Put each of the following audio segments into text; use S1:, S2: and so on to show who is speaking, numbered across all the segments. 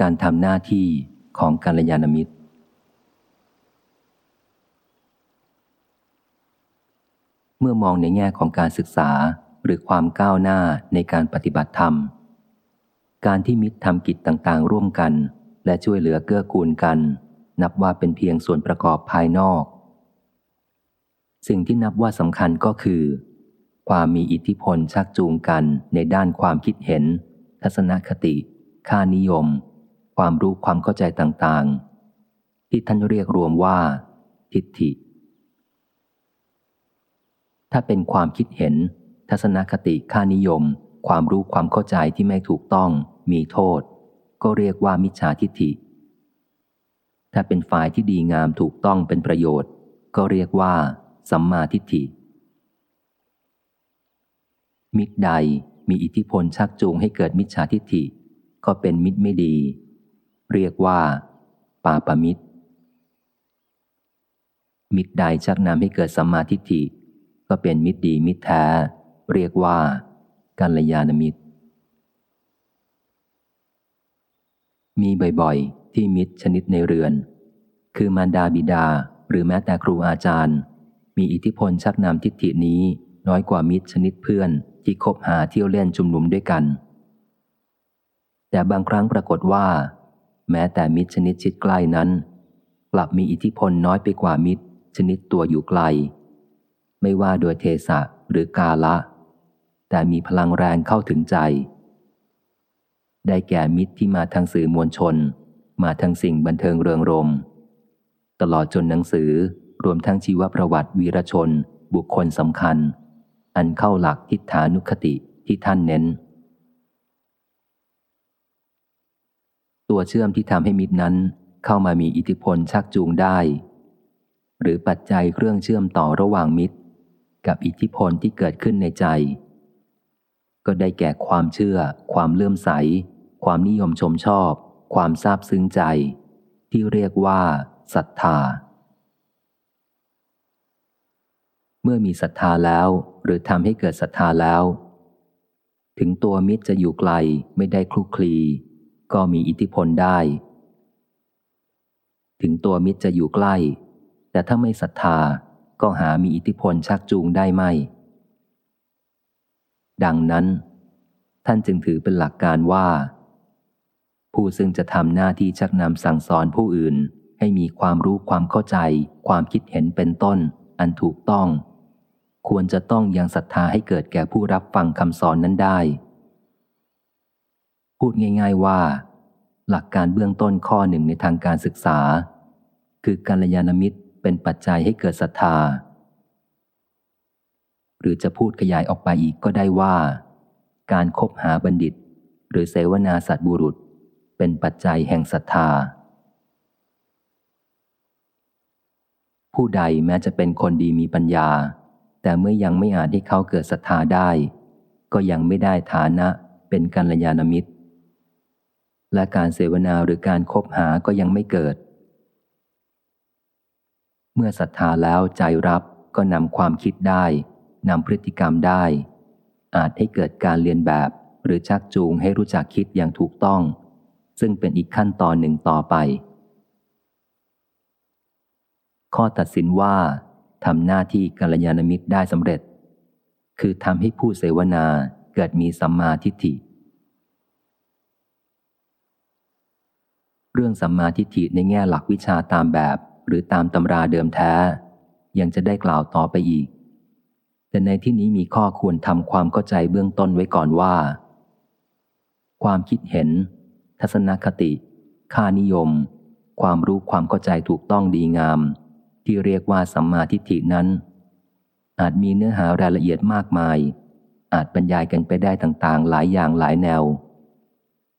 S1: การทำหน้าที่ของกัลยาณมิตร เมื่อมองในแง่ของการศึกษาหรือความก้าวหน้าในการปฏิบัติธรรม การที่มิตรทำกิจต่างๆ ร่วมกัน และช่วยเหลือเกื้อกูลกัน นับว่าเป็นเพียงส่วนประกอบภายนอก สิ่งที่นับว่าสำคัญก็คือ ความมีอิทธิพลชักจูงกันในด้านความคิดเห็น ทัศนคติ ค่านิยม ความรู้ความเข้าใจต่างๆ ที่ท่านเรียกรวมว่า ทิฏฐิ ถ้าเป็นความคิดเห็น ทัศนคติค่านิยม ความรู้ความเข้าใจที่ไม่ถูกต้องมีโทษ ก็เรียกว่ามิจฉาทิฏฐิ ถ้าเป็นฝ่ายที่ดีงามถูกต้องเป็นประโยชน์ ก็เรียกว่า สัมมาทิฏฐิ มิตรใดมีอิทธิพลชักจูงให้เกิดมิจฉาทิฏฐิ ก็เป็นมิตรไม่ดี เรียกว่า ปาปมิตร มิตรใดชักนำให้เกิดสัมมาทิฏฐิ ก็เป็นมิตรดีมิตรแท้ เรียกว่ากัลยาณมิตร มีบ่อยๆ ที่มิตรชนิดในเรือน คือมารดาบิดาหรือแม้แต่ครูอาจารย์ มีอิทธิพลชักนำทิฏฐินี้น้อยกว่ามิตรชนิดเพื่อนที่คบหาเที่ยวเล่นจุมนุมด้วยกัน แต่บางครั้งปรากฏว่า แม้แต่มิตรชนิดชิดใกล้นั้น กลับมีอิทธิพลน้อยไปกว่ามิตร ชนิดตัวอยู่ไกล ไม่ว่าโดยเทสะหรือกาละ แต่มีพลังแรงเข้าถึงใจ ได้แก่มิตรที่มาทางสื่อมวลชน มาทางสิ่งบันเทิงเริงรม ตลอดจนหนังสือรวมทั้งชีวประวัติวีรชน บุคคลสำคัญ อันเข้าหลักทิฏฐานุคติที่ท่านเน้น ตัวเชื่อมที่ทำให้มิตรนั้นเข้ามามีอิทธิพลชักจูงได้ หรือปัจจัยเครื่องเชื่อมต่อระหว่างมิตร กับอิทธิพลที่เกิดขึ้นในใจ ก็ได้แก่ความเชื่อ ความเลื่อมใส ความนิยมชมชอบ ความซาบซึ้งใจ ที่เรียกว่าศรัทธา เมื่อมีศรัทธาแล้วหรือทำให้เกิดศรัทธาแล้ว ถึงตัวมิตรจะอยู่ไกลไม่ได้คลุกคลี ก็มีอิทธิพลได้ ถึงตัวมิตรจะอยู่ใกล้ แต่ถ้าไม่ศรัทธาก็หามีอิทธิพลชักจูงได้ไม่ ดังนั้น ท่านจึงถือเป็นหลักการว่า ผู้ซึ่งจะทำหน้าที่ชักนำสั่งสอนผู้อื่นให้มีความรู้ความเข้าใจ ความคิดเห็นเป็นต้น อันถูกต้อง ควรจะต้องยังศรัทธาให้เกิดแก่ผู้รับฟังคำสอนนั้นได้ พูดง่าย ๆว่า หลักการเบื้องต้นข้อหนึ่งในทางการศึกษา คือการยานมิตรเป็นปัจจัยให้เกิดศรัทธา หรือจะพูดขยายออกไปอีกก็ได้ว่า การคบหาบัณฑิต หรือเสวนาสัตบุรุษ เป็นปัจจัยแห่งศรัทธา ผู้ใดแม้จะเป็นคนดีมีปัญญา แต่เมื่อยังไม่อาจให้เขาเกิดศรัทธาได้ ก็ยังไม่ได้ฐานะเป็นกัลยาณมิตร และการเสวนาหรือการคบหาก็ยังไม่เกิด เมื่อศรัทธาแล้วใจรับก็นำความคิดได้นำพฤติกรรมได้ อาจให้เกิดการเรียนแบบหรือชักจูงให้รู้จักคิดอย่างถูกต้อง ซึ่งเป็นอีกขั้นตอนหนึ่งต่อไป ข้อตัดสินว่าทำหน้าที่กัลยาณมิตรได้สำเร็จ คือทำให้ผู้เสวนาเกิดมีสัมมาทิฏฐิ เรื่องสัมมาทิฏฐิในแง่หลักวิชาตามแบบ หรือตามตำราเดิมแท้ ยังจะได้กล่าวต่อไปอีก แต่ในที่นี้มีข้อควรทำความเข้าใจเบื้องต้นไว้ก่อนว่า ความคิดเห็น ทัศนคติ ค่านิยม ความรู้ความเข้าใจถูกต้องดีงาม ที่เรียกว่าสัมมาทิฏฐินั้น อาจมีเนื้อหารายละเอียดมากมาย อาจบรรยายกันไปได้ต่างๆ หลายอย่างหลายแนว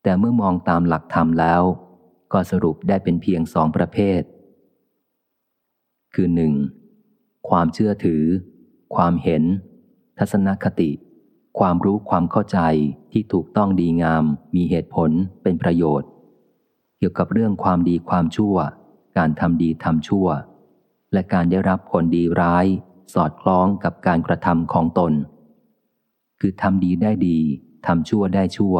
S1: แต่เมื่อมองตามหลักธรรมแล้ว ก็สรุปได้เป็นเพียงสองประเภท คือหนึ่งความเชื่อถือ ความเห็น ทัศนคติ ความรู้ความเข้าใจที่ถูกต้องดีงาม มีเหตุผลเป็นประโยชน์ เกี่ยวกับเรื่องความดีความชั่ว การทำดีทำชั่ว และการได้รับผลดีร้าย สอดคล้องกับการกระทำของตน คือทำดีได้ดีทำชั่วได้ชั่ว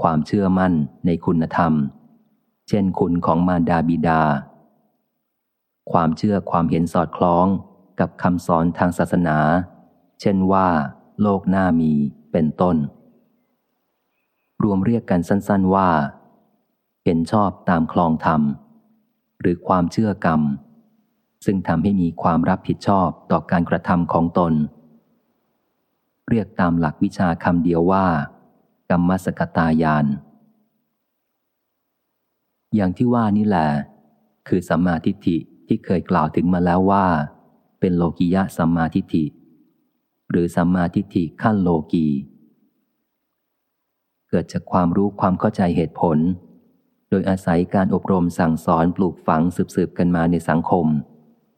S1: ความเชื่อมั่นในคุณธรรม เช่นคุณของมารดาบิดา ความเชื่อความเห็นสอดคล้องกับคำสอนทางศาสนา เช่นว่า โลกหน้ามีเป็นต้น รวมเรียกกันสั้นๆว่า เห็นชอบตามคลองธรรม หรือความเชื่อกรรม ซึ่งทำให้มีความรับผิดชอบต่อการกระทำของตน เรียกตามหลักวิชาคำเดียวว่า กรรมสกตายาน อย่างที่ว่านี่แหละคือสัมมาทิฏฐิที่เคยกล่าวถึงมาแล้วว่า เป็นโลกิยะสัมมาทิฏฐิ หรือสัมมาทิฏฐิขั้นโลกี เกิดจากความรู้ความเข้าใจเหตุผล โดยอาศัยการอบรมสั่งสอนปลูกฝังสืบๆกันมาในสังคม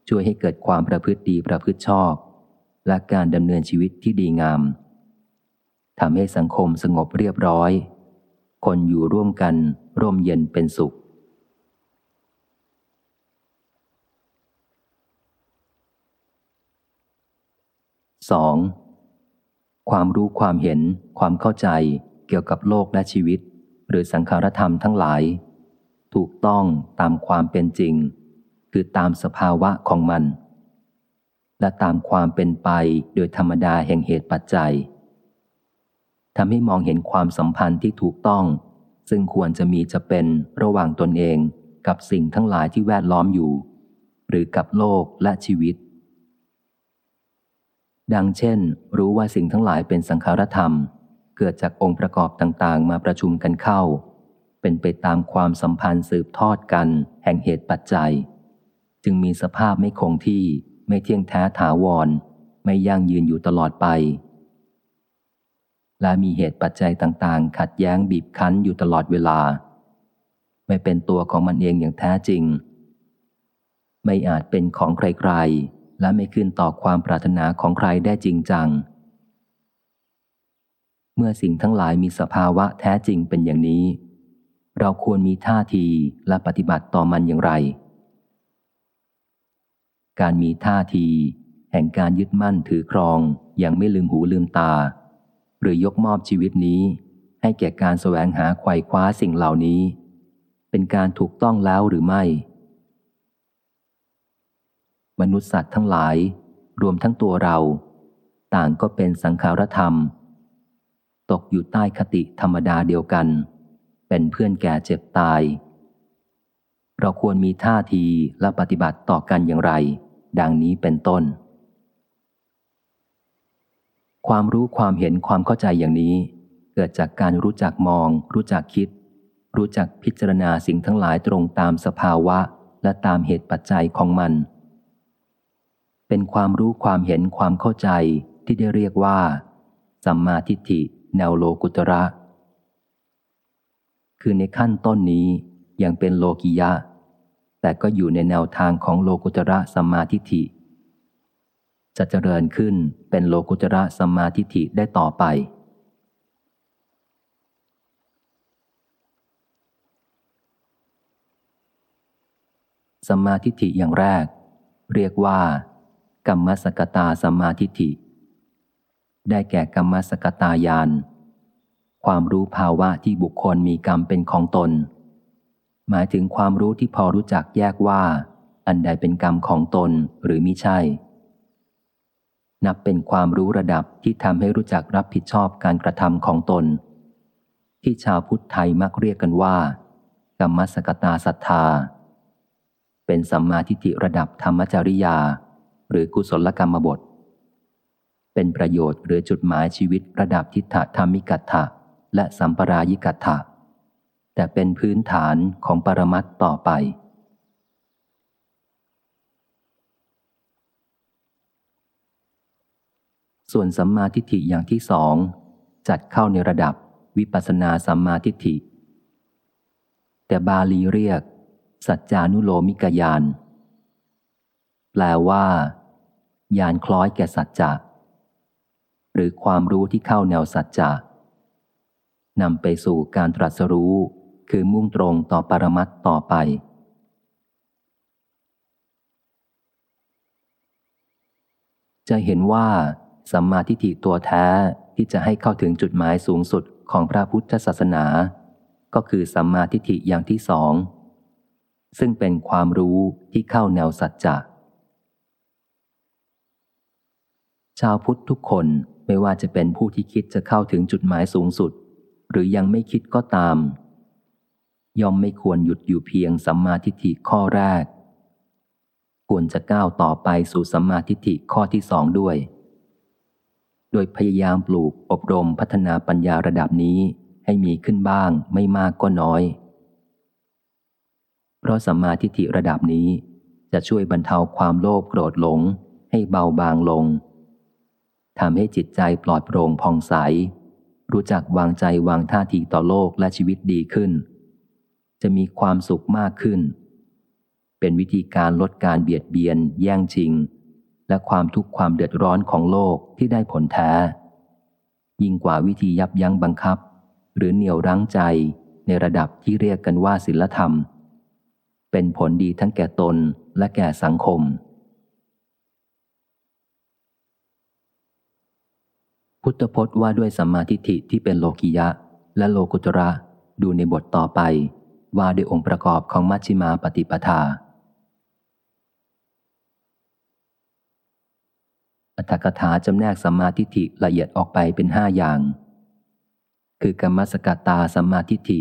S1: ช่วยให้เกิดความประพฤติดีประพฤติชอบ และการดำเนินชีวิตที่ดีงามทำให้สังคมสงบเรียบร้อย คนอยู่ร่วมกันร่มเย็นเป็นสุข 2. ความรู้ความเห็น ความเข้าใจเกี่ยวกับโลกและชีวิต หรือสังขารธรรมทั้งหลาย ถูกต้องตามความเป็นจริง คือตามสภาวะของมัน และตามความเป็นไปโดยธรรมดาแห่งเหตุปัจจัยทำให้มองเห็นความสัมพันธ์ที่ถูกต้อง ซึ่งควรจะมีจะเป็นระหว่างตนเองกับสิ่งทั้งหลายที่แวดล้อมอยู่ หรือกับโลกและชีวิต ดังเช่น รู้ว่าสิ่งทั้งหลายเป็นสังขารธรรม เกิดจากองค์ประกอบต่างๆ มาประชุมกันเข้า เป็นไปตามความสัมพันธ์สืบทอดกัน แห่งเหตุปัจจัย จึงมีสภาพไม่คงที่ไม่เที่ยงแท้ถาวร ไม่ยั่งยืนอยู่ตลอดไป และมีเหตุปัจจัยต่างๆ ขัดแย้งบีบคั้นอยู่ตลอดเวลา ไม่เป็นตัวของมันเองอย่างแท้จริง ไม่อาจเป็นของใครๆ และไม่ขึ้นต่อความปรารถนาของใครได้จริงจัง เมื่อสิ่งทั้งหลายมีสภาวะแท้จริงเป็นอย่างนี้ เราควรมีท่าทีและปฏิบัติต่อมันอย่างไร การมีท่าที แห่งการยึดมั่นถือครองอย่างไม่ลืมหูลืมตา หรือยกมอบชีวิตนี้ ให้แก่การแสวงหาไขว่คว้าสิ่งเหล่านี้ เป็นการถูกต้องแล้วหรือไม่ มนุษย์สัตว์ทั้งหลาย รวมทั้งตัวเรา ต่างก็เป็นสังขารธรรม ตกอยู่ใต้คติธรรมดาเดียวกัน เป็นเพื่อนแก่เจ็บตาย เราควรมีท่าทีและปฏิบัติต่อกันอย่างไร ดังนี้เป็นต้น ความรู้ความเห็นความเข้าใจอย่างนี้ เกิดจากการรู้จักมอง รู้จักคิด รู้จักพิจารณาสิ่งทั้งหลายตรงตามสภาวะและตามเหตุปัจจัยของมัน เป็นความรู้ความเห็นความเข้าใจที่ได้เรียกว่า สัมมาทิฏฐิแนวโลกุตระ คือในขั้นต้นนี้ยังเป็นโลกิยะ แต่ก็อยู่ในแนวทางของโลกุตระสัมมาทิฏฐิ จะเจริญขึ้นเป็นโลกุตระสัมมาทิฏฐิได้ต่อไป สัมมาทิฏฐิอย่างแรก เรียกว่า กรรมสกตาสมาธิฐิ ได้แก่กรรมสกตายาน ความรู้ภาวะที่บุคคลมีกรรมเป็นของตน หมายถึงความรู้ที่พอรู้จักแยกว่า อันใดเป็นกรรมของตนหรือมิใช่ นับเป็นความรู้ระดับที่ทำให้รู้จักรับผิดชอบการกระทำของตน ที่ชาวพุทธไทยมักเรียกกันว่า กรรมสกตาศรัทธาเป็นสัมมาทิฏฐิระดับธรรมจริยา หรือกุศลกรรมบท เป็นประโยชน์หรือจุดหมายชีวิตระดับทิฏฐธรรมิกัตถะและสัมปรายิกัตถะแต่เป็นพื้นฐานของปรมัตต่อไป ส่วนสัมมาทิฏฐิอย่างที่สองจัดเข้าในระดับวิปัสนาสัมมาทิฏฐิ แต่บาลีเรียก สัจจานุโลมิกยาน แปลว่า ยานคล้อยแก่สัจจะหรือความรู้ที่เข้าแนวสัจจะนำไปสู่การตรัสรู้ คือมุ่งตรงต่อปรมัตต่อไป จะเห็นว่า สัมมาทิฏฐิตัวแท้ที่จะให้เข้าถึงจุดหมายสูงสุดของพระพุทธศาสนา ก็คือสัมมาทิฏฐิอย่างที่สอง ซึ่งเป็นความรู้ที่เข้าแนวสัจจะ ชาวพุทธทุกคนไม่ว่าจะเป็นผู้ที่คิดจะเข้าถึงจุดหมายสูงสุด หรือยังไม่คิดก็ตาม ย่อมไม่ควรหยุดอยู่เพียงสัมมาทิฏฐิข้อแรก ควรจะก้าวต่อไปสู่สัมมาทิฏฐิข้อที่สองด้วย โดยพยายามปลูกอบรมพัฒนาปัญญาระดับนี้ให้มีขึ้นบ้างไม่มากก็น้อย เพราะสัมมาทิฏฐิระดับนี้จะช่วยบรรเทาความโลภโกรธหลงให้เบาบางลง ทำให้จิตใจปลอดโปร่งผ่องใส รู้จักวางใจวางท่าทีต่อโลกและชีวิตดีขึ้น จะมีความสุขมากขึ้น เป็นวิธีการลดการเบียดเบียน แย่งชิง และความทุกข์ความเดือดร้อนของโลกที่ได้ผลแท้ ยิ่งกว่าวิธียับยั้งบังคับ หรือเหนี่ยวรั้งใจในระดับที่เรียกกันว่าศีลธรรม เป็นผลดีทั้งแก่ตนและแก่สังคม พุทธพจน์ว่าด้วยสัมมาทิฏฐิที่เป็นโลกิยะ และโลกุตระ ดูในบทต่อไป ว่าด้วยองค์ประกอบของมัชฌิมาปฏิปทา อัตถกถาจำแนกสัมมาทิฏฐิละเอียดออกไปเป็นห้าอย่าง คือกรรมสกัตตาสัมมาทิฏฐิ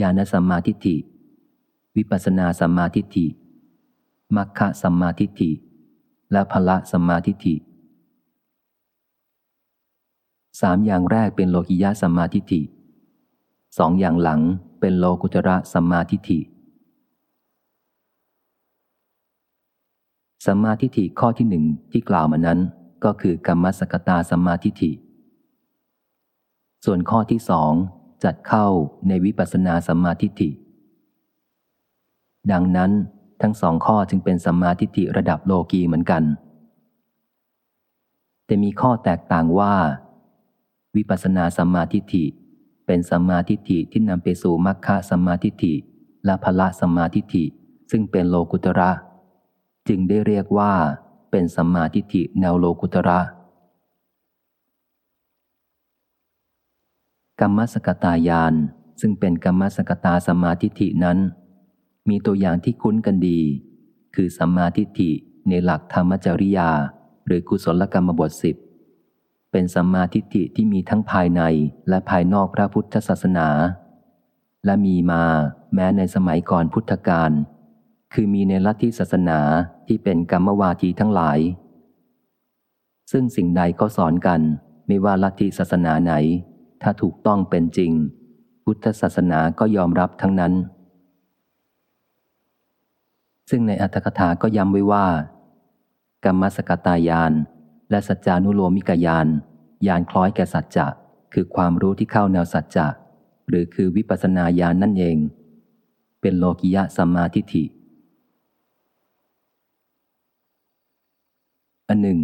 S1: ญาณสัมมาทิฏฐิ วิปัสนาสัมมาทิฏฐิมัคคะสัมมาทิฏฐิ และพละสัมมาทิฏฐิ สามอย่างแรกเป็นโลกิยะสัมมาทิฏฐิสองอย่างหลังเป็นโลกุตระสัมมาทิฏฐิสัมมาทิฏฐิข้อที่หนึ่งที่กล่าวมานั้น ก็คือกรรมสกตาสัมมาทิฏฐิ ส่วนข้อที่สองจัดเข้าในวิปัสนาสัมมาทิฏฐิ ดังนั้นทั้งสองข้อจึงเป็นสัมมาทิฏฐิระดับโลกีเหมือนกัน แต่มีข้อแตกต่างว่า วิปัสนาสัมมาทิฏฐิ เป็นสัมมาทิฏฐิที่นำไปสู่มรรคสัมมาทิฏฐิและพละสัมมาทิฏฐิ ซึ่งเป็นโลกุตระ จึงได้เรียกว่า เป็นสัมมาทิฏฐิแนวโลกุตระ กรรมสกตายาน ซึ่งเป็นกรรมสกตาสัมมาทิฏฐินั้น มีตัวอย่างที่คุ้นกันดี คือสัมมาทิฏฐิในหลักธรรมจริยา หรือกุศลกรรมบทสิบ เป็นสัมมาทิฏฐิที่มีทั้งภายในและภายนอกพระพุทธศาสนา และมีมาแม้ในสมัยก่อนพุทธกาลคือมีในลัทธิศาสนาที่เป็นกรรมวาทีทั้งหลาย ซึ่งสิ่งใดก็สอนกันไม่ว่าลัทธิศาสนาไหน ถ้าถูกต้องเป็นจริง พุทธศาสนาก็ยอมรับทั้งนั้น ซึ่งในอัตถกถาก็ย้ำไว้ว่า กรรมสกตายาน และสัจจานุโลมิกยานยานคล้อยแก่สัจจะคือความรู้ที่เข้าแนวสัจจะหรือคือวิปัสนาญาณนนั่นเอง เป็นโลกิยะสัมมาทิฏฐิอันหนึ่ง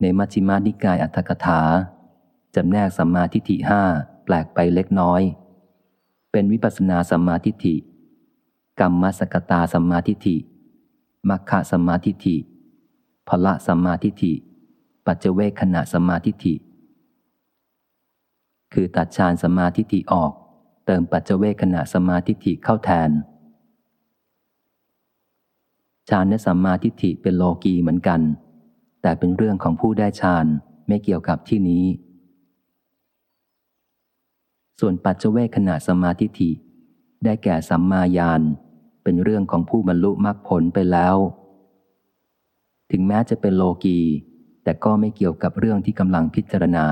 S1: ในมัชฌิมานิกายอัตถกถาจำแนกสัมมาทิฏฐิห้าแปลกไปเล็กน้อย เป็นวิปัสนาสัมมาทิฏฐิกรรมสกตาสัมมาทิฏฐิมัคคะสัมมาทิฏฐิ พละสัมมาทิฏฐิ ปัจเจเวคขณะสัมมาทิฏฐิ คือตัดฌานสัมมาทิฏฐิออก เติมปัจเจเวคขณะสัมมาทิฏฐิเข้าแทนฌานและสัมมาทิฏฐิเป็นโลกีเหมือนกัน แต่เป็นเรื่องของผู้ได้ฌานไม่เกี่ยวกับที่นี้ ส่วนปัจเจเวคขณะสัมมาทิฏฐิ ได้แก่สัมมาญาณเป็นเรื่องของผู้บรรลุมรรคผลไปแล้ว ถึงแม้จะเป็นโลกี แต่ก็ไม่เกี่ยวกับเรื่องที่กำลังพิจารณา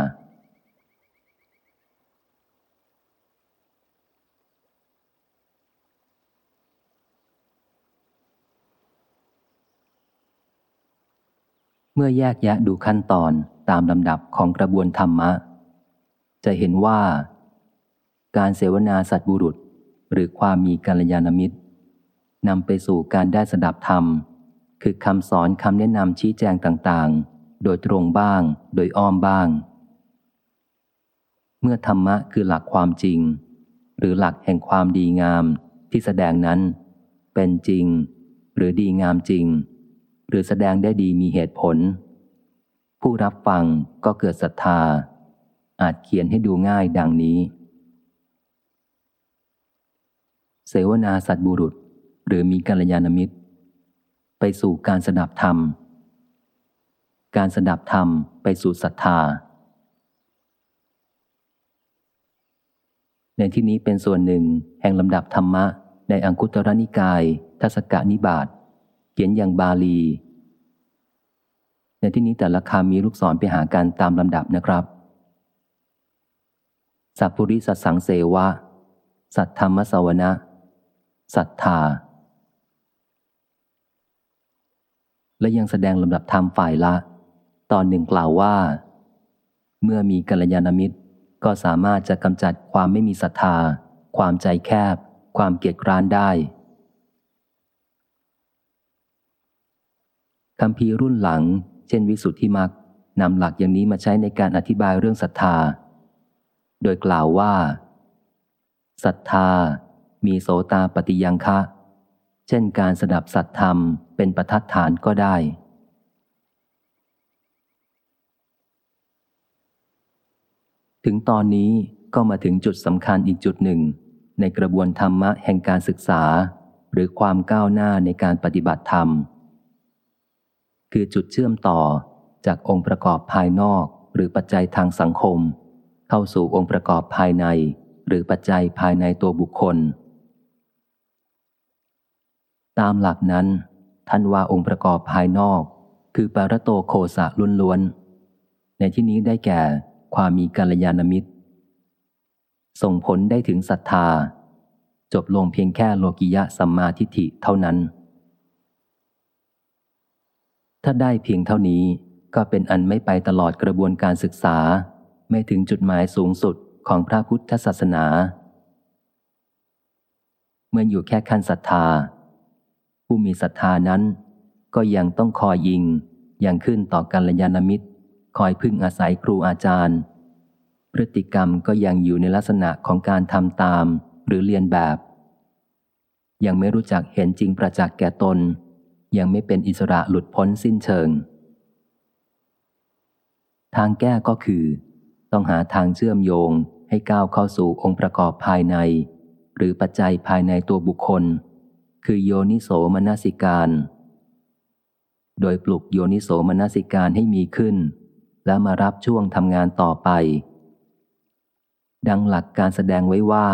S1: เมื่อแยกแยะดูขั้นตอนตามลำดับของกระบวนธรรมะ จะเห็นว่า การเสวนาสัตบุรุษ หรือความมีกัลยาณมิตรนำไปสู่การได้สดับธรรม คือคำสอนคำแนะนำชี้แจงต่างๆ โดยตรงบ้าง โดยอ้อมบ้าง เมื่อธรรมะคือหลักความจริง หรือหลักแห่งความดีงามที่แสดงนั้น เป็นจริง หรือดีงามจริง หรือแสดงได้ดีมีเหตุผล ผู้รับฟังก็เกิดศรัทธา อาจเขียนให้ดูง่ายดังนี้ เสวนาสัตบุรุษ หรือมีกัลยาณมิตร ไปสู่การสดับธรรม การสดับธรรมไปสู่ศรัทธา ในที่นี้เป็นส่วนหนึ่งแห่งลำดับธรรมะ ในอังคุตรนิกายทัศกนิบาตเขียนอย่างบาลี ในที่นี้แต่ละคำมีลูกศรไปหากันตามลำดับนะครับ สัพพุริสัสังเสวะ สัทธรรมสวนะ ศรัทธา และยังแสดงลำดับธรรมฝ่ายละ ตอนหนึ่งกล่าวว่า เมื่อมีกัลยาณมิตร ก็สามารถจะกำจัดความไม่มีศรัทธา ความใจแคบ ความเกียจคร้านได้คำพีรุ่นหลัง เช่นวิสุทธิมักนำหลักอย่างนี้มาใช้ในการอธิบายเรื่องศรัทธา โดยกล่าวว่าศรัทธา มีโสตาปฏิยังคะ เช่นการสดับสัตธรรม เป็นประทัดฐานก็ได้ ถึงตอนนี้ก็มาถึงจุดสำคัญอีกจุดหนึ่ง ในกระบวนธรรมะแห่งการศึกษา หรือความก้าวหน้าในการปฏิบัติธรรม คือจุดเชื่อมต่อจากองค์ประกอบภายนอกหรือปัจจัยทางสังคม เข้าสู่องค์ประกอบภายใน หรือปัจจัยภายในตัวบุคคล ตามหลักนั้น ท่านว่าองค์ประกอบภายนอก คือปารโตโคสะล้วนๆ ในที่นี้ได้แก่ความมีกัลยาณมิตร ส่งผลได้ถึงศรัทธา จบลงเพียงแค่โลกิยะสัมมาทิฏฐิเท่านั้น ถ้าได้เพียงเท่านี้ก็เป็นอันไม่ไปตลอดกระบวนการศึกษา ไม่ถึงจุดหมายสูงสุดของพระพุทธศาสนา เมื่ออยู่แค่ขั้นศรัทธา ผู้มีศรัทธานั้น ก็ยังต้องคอยยิง ยังขึ้นต่อกัลยาณมิตร คอยพึ่งอาศัยครูอาจารย์ พฤติกรรมก็ยังอยู่ในลักษณะของการทำตามหรือเรียนแบบ ยังไม่รู้จักเห็นจริงประจักษ์แก่ตน ยังไม่เป็นอิสระหลุดพ้นสิ้นเชิง ทางแก้ก็คือ ต้องหาทางเชื่อมโยงให้ก้าวเข้าสู่องค์ประกอบภายใน หรือปัจจัยภายในตัวบุคคล คือโยนิโสมนสิการ โดยปลุกโยนิโสมนสิการให้มีขึ้น แล้วมารับช่วงทำงานต่อไป ดังหลักการแสดงไว้ว่า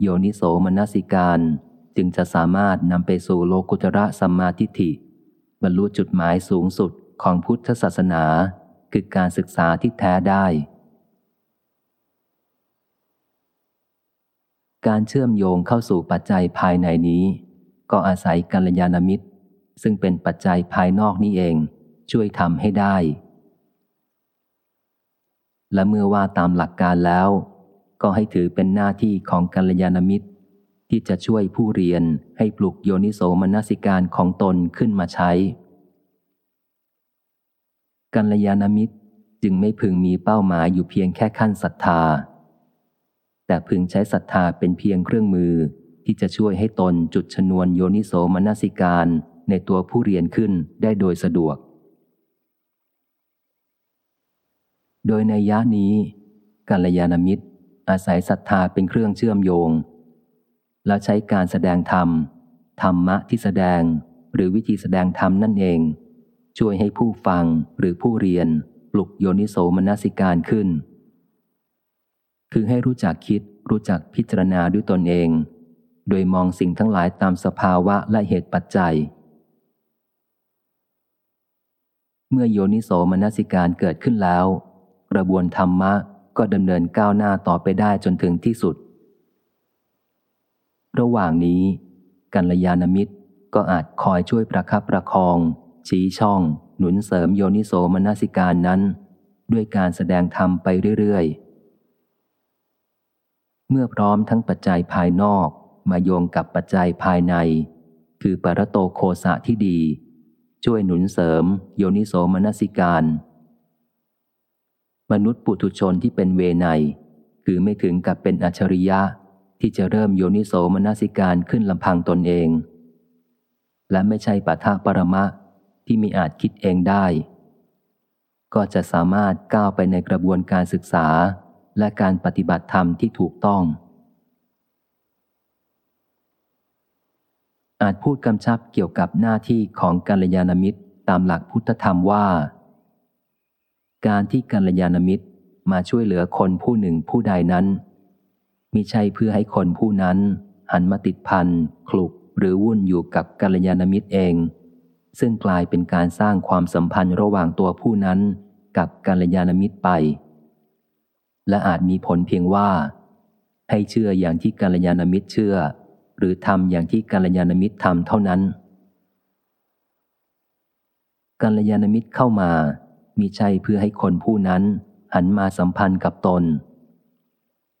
S1: โยนิโสมนสิการจึงจะสามารถนำไปสู่โลกุตระสัมมาทิฏฐิ บรรลุจุดหมายสูงสุดของพุทธศาสนา คือการศึกษาที่แท้ได้ การเชื่อมโยงเข้าสู่ปัจจัยภายในนี้ ก็อาศัยกัลยาณมิตร ซึ่งเป็นปัจจัยภายนอกนี้เอง ช่วยทำให้ได้ และเมื่อว่าตามหลักการแล้ว ก็ให้ถือเป็นหน้าที่ของกัลยาณมิตร ที่จะช่วยผู้เรียนให้ปลุกโยนิโสมนสิการของตนขึ้นมาใช้ กัลยาณมิตรจึงไม่พึงมีเป้าหมายอยู่เพียงแค่ขั้นศรัทธา แต่พึงใช้ศรัทธาเป็นเพียงเครื่องมือ ที่จะช่วยให้ตนจุดชนวนโยนิโสมนสิการในตัวผู้เรียนขึ้นได้โดยสะดวก โดยในยะนี้กัลยาณมิตร อาศัยศรัทธาเป็นเครื่องเชื่อมโยง แล้วใช้การแสดงธรรม ธรรมะที่แสดงหรือวิธีแสดงธรรมนั่นเอง ช่วยให้ผู้ฟังหรือผู้เรียนปลุกโยนิโสมนสิการขึ้น คือให้รู้จักคิดรู้จักพิจารณาด้วยตนเอง โดยมองสิ่งทั้งหลายตามสภาวะและเหตุปัจจัย เมื่อโยนิโสมนสิการเกิดขึ้นแล้ว กระบวนธรรมะก็ดำเนินก้าวหน้าต่อไปได้จนถึงที่สุด ระหว่างนี้ กัลยาณมิตรก็อาจคอยช่วยประคับประคอง ชี้ช่อง หนุนเสริมโยนิโสมนสิการนั้น ด้วยการแสดงธรรมไปเรื่อยๆ เมื่อพร้อมทั้งปัจจัยภายนอกมาโยงกับปัจจัยภายใน คือปรโตโคสะที่ดี ช่วยหนุนเสริม โยนิโสมนสิการ มนุษย์ปุถุชนที่เป็นเวไนคือไม่ถึงกับเป็นอัจฉริยะ ที่จะเริ่มโยนิโสมนสิการขึ้นลำพังตนเอง และไม่ใช่ปัทาปรมะที่มีอาจคิดเองได้ ก็จะสามารถก้าวไปในกระบวนการศึกษา และการปฏิบัติธรรมที่ถูกต้อง อาจพูดกำชับเกี่ยวกับหน้าที่ของกัลยาณมิตรตามหลักพุทธธรรมว่า การที่กัลยาณมิตรมาช่วยเหลือคนผู้หนึ่งผู้ใดนั้นมิใช่เพื่อให้คนผู้นั้น หันมาติดพันคลุกหรือวุ่นอยู่กับกัลยาณมิตรเอง ซึ่งกลายเป็นการสร้างความสัมพันธ์ระหว่างตัวผู้นั้นกับกัลยาณมิตรไป และอาจมีผลเพียงว่า ให้เชื่ออย่างที่กัลยาณมิตรเชื่อ หรือทำอย่างที่กัลยาณมิตรทำเท่านั้นกัลยาณมิตรเข้ามามิใช่เพื่อให้คนผู้นั้นหันมาสัมพันธ์กับตน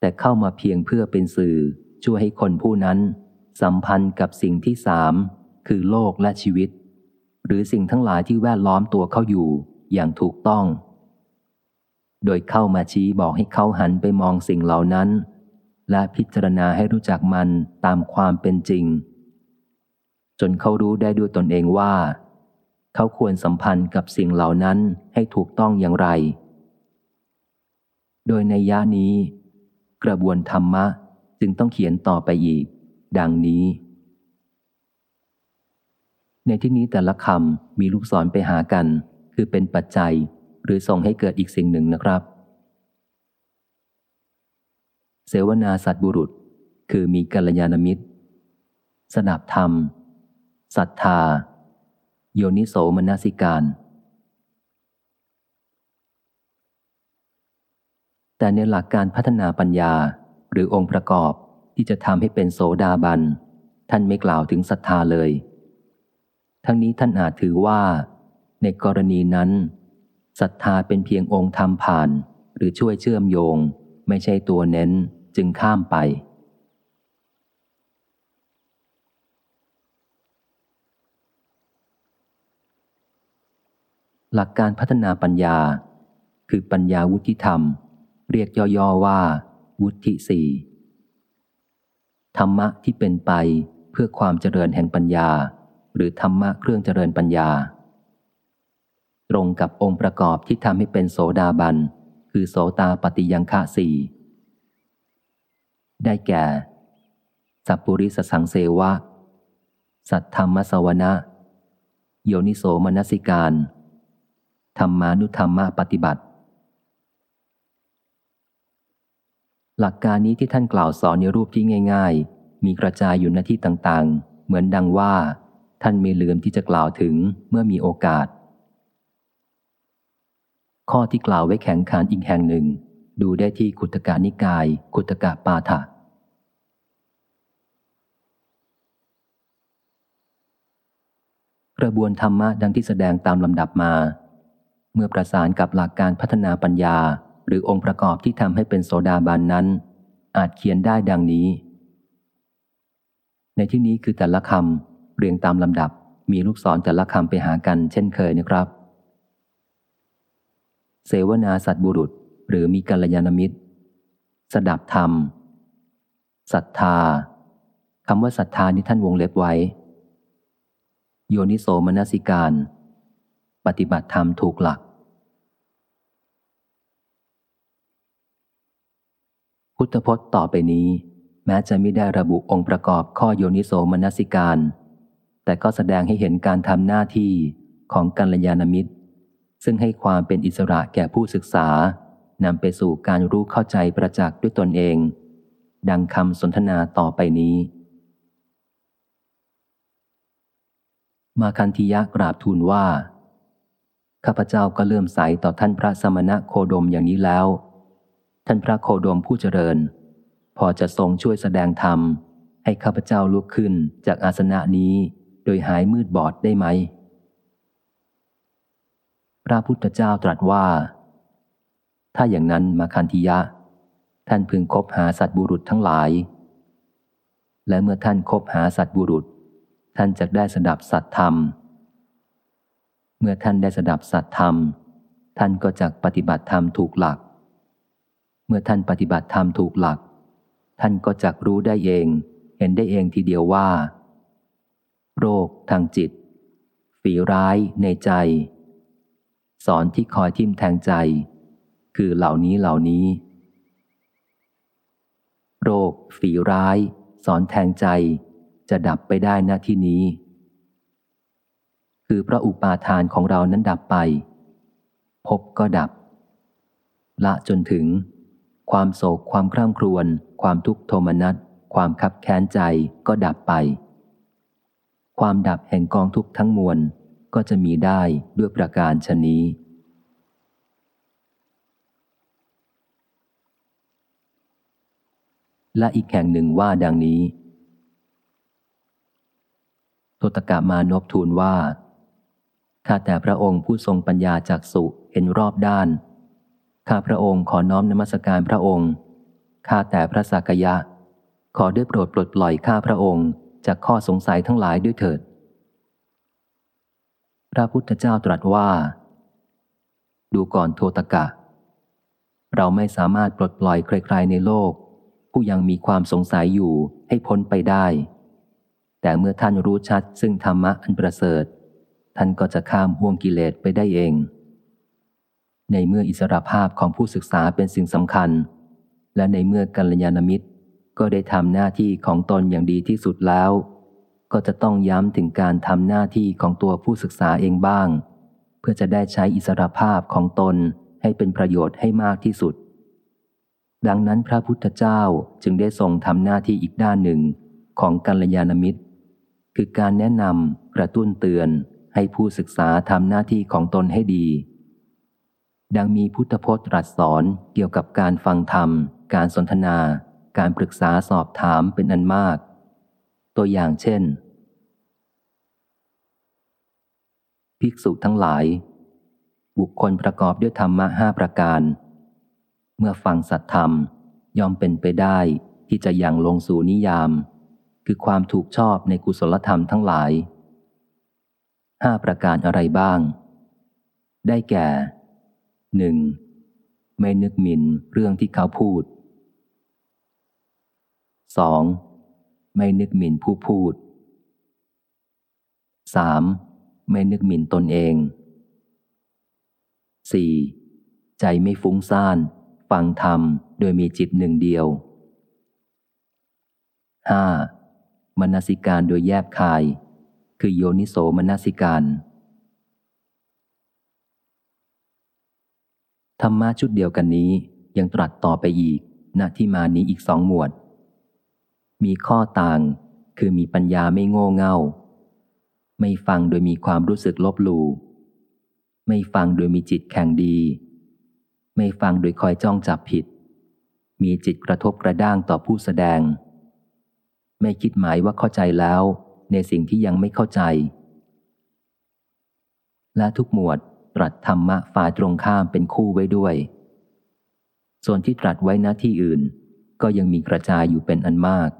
S1: แต่เข้ามาเพียงเพื่อเป็นสื่อช่วยให้คนผู้นั้น สัมพันธ์กับสิ่งที่สามคือโลกและชีวิต หรือสิ่งทั้งหลายที่แวดล้อมตัวเข้าอยู่อย่างถูกต้อง โดยเข้ามาชี้บอกให้เขาหันไปมองสิ่งเหล่านั้น และพิจารณาให้รู้จักมันตามความเป็นจริง จนเขารู้ได้ด้วยตนเองว่า เขาควรสัมพันธ์กับสิ่งเหล่านั้นให้ถูกต้องอย่างไร โดยในย่านี้ กระบวนธรรมะจึงต้องเขียนต่อไปอีก ดังนี้ ในที่นี้แต่ละคำมีลูกศรไปหากัน คือเป็นปัจจัย หรือส่งให้เกิดอีกสิ่งหนึ่งนะครับ เสวนาสัตบุรุษ คือมีกัลยาณมิตร สนับธรรมศรัทธา โยนิโสมนสิการ แต่ในหลักการพัฒนาปัญญาหรือองค์ประกอบที่จะทำให้เป็นโสดาบัน ท่านไม่กล่าวถึงศรัทธาเลย ทั้งนี้ท่านอาจถือว่า ในกรณีนั้น ศรัทธาเป็นเพียงองค์ธรรมผ่าน หรือช่วยเชื่อมโยง ไม่ใช่ตัวเน้นจึงข้ามไป หลักการพัฒนาปัญญา คือปัญญาวุฒิธรรม เรียกย่อๆว่า วุฒิสี่ธรรมะที่เป็นไปเพื่อความเจริญแห่งปัญญา หรือธรรมะเครื่องเจริญปัญญา ตรงกับองค์ประกอบที่ทำให้เป็นโสดาบัน คือโสตาปฏิยังฆะสี่ได้แก่ สัพปุริสสังเสวะ สัทธรรมสวนะ โยนิโสมนสิการ ธรรมานุธรรมปฏิบัติ หลักการนี้ที่ท่านกล่าวสอนในรูปที่ง่าย ๆ มีกระจายอยู่ในที่ต่างๆ เหมือนดังว่า ท่านไม่ลืมที่จะกล่าวถึงเมื่อมีโอกาส ข้อที่กล่าวไว้แข็งขันอีกแห่งหนึ่ง ดูได้ที่ขุตกานิกาย ขุตกะปาฐะกระบวนธรรมะดังที่แสดงตามลำดับมา เมื่อประสานกับหลักการพัฒนาปัญญา หรือองค์ประกอบที่ทำให้เป็นโสดาบันนั้น อาจเขียนได้ดังนี้ ในที่นี้คือแต่ละคำเรียงตามลำดับมีลูกศรแต่ละคำไปหากันเช่นเคยนะครับ เสวนาสัตบุรุษ หรือมีกัลยาณมิตร สดับธรรมศรัทธาคำว่าศรัทธานี้ท่านวงเล็บไว้ โยนิโสมนสิการ ปฏิบัติธรรมถูกหลัก พุทธพจน์ต่อไปนี้ แม้จะไม่ได้ระบุองค์ประกอบข้อโยนิโสมนสิการ แต่ก็แสดงให้เห็นการทำหน้าที่ของกัลยาณมิตร ซึ่งให้ความเป็นอิสระแก่ผู้ศึกษานำไปสู่การรู้เข้าใจประจักษ์ด้วยตนเอง ดังคำสนทนาต่อไปนี้ มาคันธียะกราบทูลว่า ข้าพเจ้าก็เลื่อมใสต่อท่านพระสมณะโคดมอย่างนี้แล้ว ท่านพระโคดมผู้เจริญ พอจะทรงช่วยแสดงธรรม ให้ข้าพเจ้าลุกขึ้นจากอาสนะนี้ โดยหายมืดบอดได้ไหม พระพุทธเจ้าตรัสว่า ถ้าอย่างนั้นมาคันธิยะ ท่านพึงคบหาสัตบุรุษทั้งหลาย และเมื่อท่านคบหาสัตบุรุษ ท่านจะได้สดับสัตธรรม เมื่อท่านได้สดับสัตธรรม ท่านก็จะปฏิบัติธรรมถูกหลัก เมื่อท่านปฏิบัติธรรมถูกหลัก ท่านก็จะรู้ได้เอง เห็นได้เองทีเดียวว่า โรคทางจิต ฝีร้ายในใจ สอนที่คอยทิ่มแทงใจ คือเหล่านี้เหล่านี้ โรค ฝีร้าย สอนแทงใจ จะดับไปได้ณที่นี้ คือพระอุปาทานของเรานั้นดับไป พบก็ดับ ละจนถึง ความโศกความคร่ำครวญ ความทุกข์โทมนัสความคับแค้นใจก็ดับไป ความดับแห่งกองทุกข์ทั้งมวล ก็จะมีได้ด้วยประการชนี้ และอีกแห่งหนึ่งว่าดังนี้โทตกะมานพทูลว่า ข้าแต่พระองค์ผู้ทรงปัญญาจากสุเห็นรอบด้าน ข้าพระองค์ขอน้อมนมัสการพระองค์ ข้าแต่พระสักยะ ขอได้โปรดปลดปล่อยข้าพระองค์จากข้อสงสัยทั้งหลายด้วยเถิด พระพุทธเจ้าตรัสว่า ดูก่อนโทตกะ เราไม่สามารถปลดปล่อยใครๆในโลก ผู้ยังมีความสงสัยอยู่ให้พ้นไปได้ แต่เมื่อท่านรู้ชัดซึ่งธรรมะอันประเสริฐ ท่านก็จะข้ามห่วงกิเลสไปได้เอง ในเมื่ออิสรภาพของผู้ศึกษาเป็นสิ่งสำคัญ และในเมื่อกัลยาณมิตรก็ได้ทำหน้าที่ของตนอย่างดีที่สุดแล้ว ก็จะต้องย้ำถึงการทำหน้าที่ของตัวผู้ศึกษาเองบ้าง เพื่อจะได้ใช้อิสรภาพของตนให้เป็นประโยชน์ให้มากที่สุด ดังนั้นพระพุทธเจ้าจึงได้ทรงทำหน้าที่อีกด้านหนึ่งของกัลยาณมิตร คือการแนะนำกระตุ้นเตือนให้ผู้ศึกษาทำหน้าที่ของตนให้ดี ดังมีพุทธพจน์ตรัสสอนเกี่ยวกับการฟังธรรม การสนทนา การปรึกษาสอบถามเป็นอันมาก ตัวอย่างเช่น ภิกษุทั้งหลาย บุคคลประกอบด้วยธรรมะห้าประการ เมื่อฟังสัตธรรมยอมเป็นไปได้ที่จะยังลงสู่นิยาม คือความถูกชอบในกุศลธรรมทั้งหลายห้าประการอะไรบ้าง ได้แก่หนึ่งไม่นึกหมิ่นเรื่องที่เขาพูด 2. ไม่นึกหมิ่นผู้พูด 3. ไม่นึกหมิ่นตนเอง 4. ใจไม่ฟุ้งซ่าน ฟังธรรมโดยมีจิตหนึ่งเดียว 5. มนสิการโดยแยบคาย คือโยนิโสมนสิการ ธรรมะชุดเดียวกันนี้ยังตรัสต่อไปอีก ณที่มานี้อีกสองหมวด มีข้อต่าง คือมีปัญญาไม่โง่เง่า ไม่ฟังโดยมีความรู้สึกลบหลู่ไม่ฟังโดยมีจิตแข็งดี ไม่ฟังโดยคอยจ้องจับผิด มีจิตกระทบกระด้างต่อผู้แสดง ไม่คิดหมายว่าเข้าใจแล้วในสิ่งที่ยังไม่เข้าใจ และทุกหมวดตรัสธรรมะฝ่ายตรงข้ามเป็นคู่ไว้ด้วย ส่วนที่ตรัสไว้หน้าที่อื่น ก็ยังมีกระจายอยู่เป็นอันมาก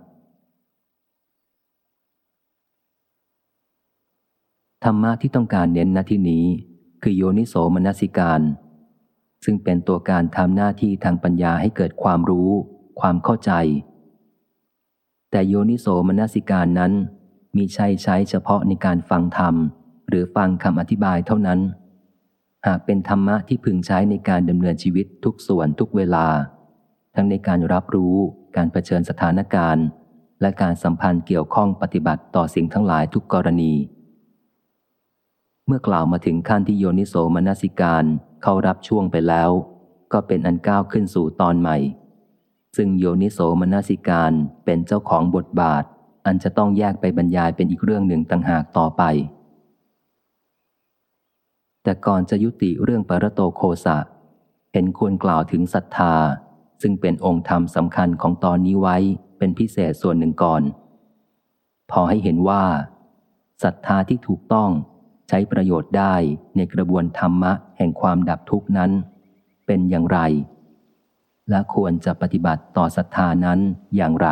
S1: ธรรมะที่ต้องการเน้นณที่นี้ คือโยนิโสมนสิการ ซึ่งเป็นตัวการทำหน้าที่ทางปัญญาให้เกิดความรู้ ความเข้าใจ แต่โยนิโสมนสิการนั้นมีใช้ใช้เฉพาะในการฟังธรรม หรือฟังคำอธิบายเท่านั้น หากเป็นธรรมะที่พึงใช้ในการดำเนินชีวิตทุกส่วนทุกเวลา ทั้งในการรับรู้การเผชิญสถานการณ์ และการสัมพันธ์เกี่ยวข้องปฏิบัติต่อสิ่งทั้งหลายทุกกรณี เมื่อกล่าวมาถึงขั้นที่โยนิโสมนสิการเข้ารับช่วงไปแล้ว ก็เป็นอันก้าวขึ้นสู่ตอนใหม่ ซึ่งโยนิโสมนสิการเป็นเจ้าของบทบาท อันจะต้องแยกไปบรรยายเป็นอีกเรื่องหนึ่งต่างหากต่อไป แต่ก่อนจะยุติเรื่องปรโตโคสะเห็นควรกล่าวถึงศรัทธา ซึ่งเป็นองค์ธรรมสำคัญของตอนนี้ไว้เป็นพิเศษส่วนหนึ่งก่อน พอให้เห็นว่าศรัทธาที่ถูกต้อง ช้ประโยชน์ได้ในกระบวนธรรมะแห่งความดับทุกนั้น เป็นอย่างไร และควรจะปฏิบัติต่อศรัทธานั้นอย่างไร